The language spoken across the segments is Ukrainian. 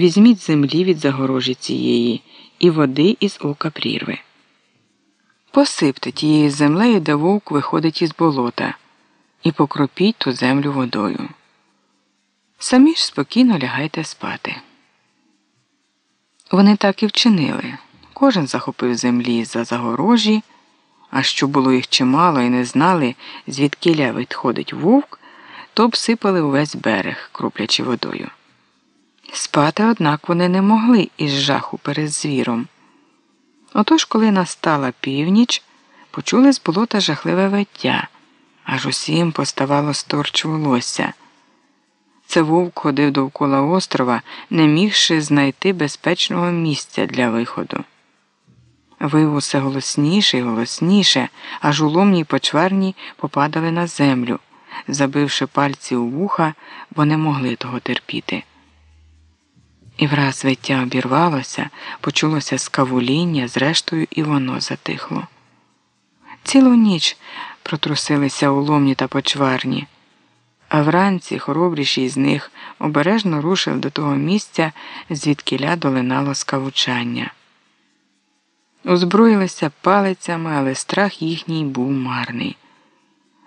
Візьміть землі від загорожі цієї і води із ока прірви. Посипте тією землею, де вовк виходить із болота, і покропіть ту землю водою. Самі ж спокійно лягайте спати. Вони так і вчинили. Кожен захопив землі за загорожі, а що було їх чимало і не знали, звідкиля відходить вовк, то обсипали увесь берег, кроплячи водою. Спати, однак, вони не могли із жаху перед звіром. Отож, коли настала північ, почули з болота жахливе виття, аж усім поставало сторч волосся. Це вовк ходив довкола острова, не мігши знайти безпечного місця для виходу. Вив усе голосніше і голосніше, аж уломні й почварні попадали на землю, забивши пальці у вуха, бо не могли того терпіти. І враз виття обірвалося, почулося скавуління, зрештою, і воно затихло. Цілу ніч протрусилися уломні та почварні, а вранці хоробріший з них обережно рушив до того місця, звідкиля долинало скавучання. Озброїлися палицями, але страх їхній був марний.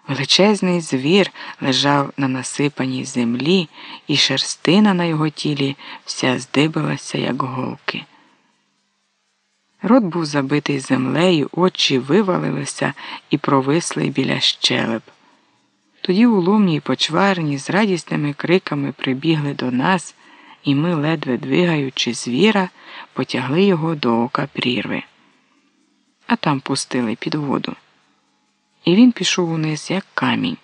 Величезний звір лежав на насипаній землі, і шерстина на його тілі вся здибилася, як голки. Рот був забитий землею, очі вивалилися і провисли біля щелеп. Тоді уломні й почварні з радісними криками прибігли до нас, і ми, ледве двигаючи звіра, потягли його до ока прірви, а там пустили під воду і він пішов униз, як камінь,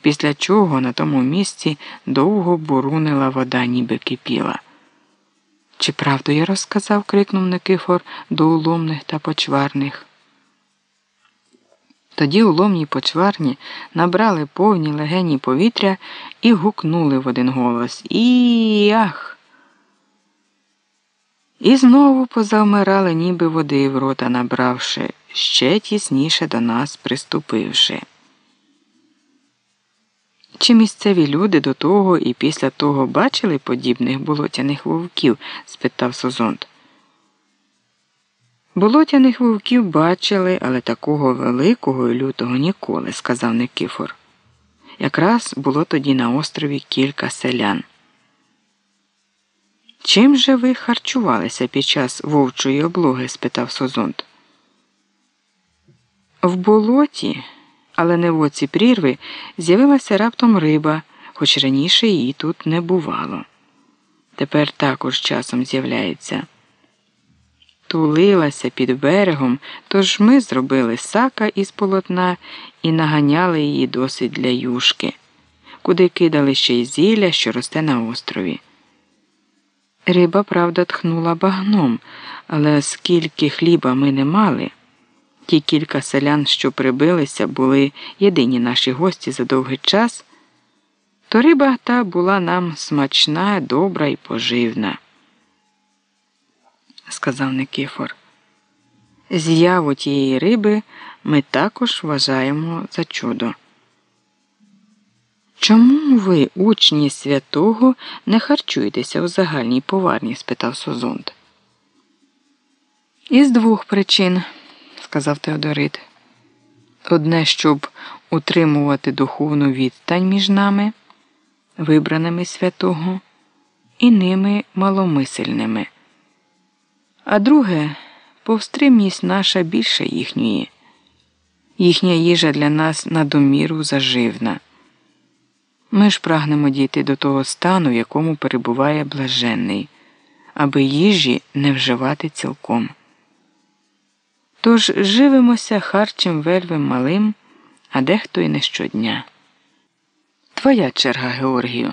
після чого на тому місці довго бурунила вода, ніби кипіла. Чи правду я розказав? крикнув Никифор до уломних та почварних. Тоді уломні почварні набрали повні легені повітря і гукнули в один голос І ах. І знову позавмирали, ніби води в рота набравши ще тісніше до нас приступивши. Чи місцеві люди до того і після того бачили подібних болотяних вовків? спитав Созонт. Болотяних вовків бачили, але такого великого і лютого ніколи, сказав Никифор. Якраз було тоді на острові кілька селян. Чим же ви харчувалися під час вовчої облоги? спитав Созонт. В болоті, але не в оці прірви, з'явилася раптом риба, хоч раніше її тут не бувало. Тепер також часом з'являється. Тулилася під берегом, тож ми зробили сака із полотна і наганяли її досить для юшки, куди кидали ще й зілля, що росте на острові. Риба, правда, тхнула багном, але оскільки хліба ми не мали. Ті кілька селян, що прибилися, були єдині наші гості за довгий час, то риба та була нам смачна, добра і поживна, сказав Никифор. З'яву тієї риби ми також вважаємо за чудо. Чому ви, учні святого, не харчуєтеся у загальній поварні? спитав Созонт. Із двох причин сказав Теодорит. Одне, щоб утримувати духовну відстань між нами, вибраними святого, і ними маломисельними. А друге, повстримність наша більше їхньої. Їхня їжа для нас на доміру заживна. Ми ж прагнемо дійти до того стану, в якому перебуває блаженний, аби їжі не вживати цілком. Тож живемося харчем вельвим малим, а дехто і не щодня. Твоя черга, Георгію.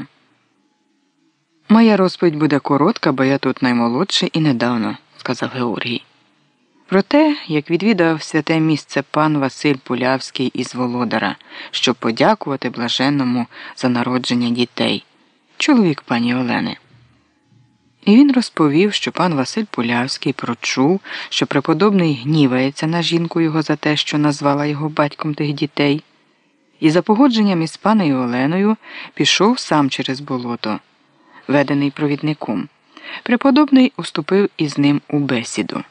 Моя розповідь буде коротка, бо я тут наймолодший і недавно, сказав Георгій. Про те, як відвідав святе місце пан Василь Пулявський із Володара, щоб подякувати блаженному за народження дітей, чоловік пані Олени. І він розповів, що пан Василь Полявський прочув, що преподобний гнівається на жінку його за те, що назвала його батьком тих дітей, і за погодженням із паною Оленою пішов сам через болото, ведений провідником, Преподобний уступив із ним у бесіду.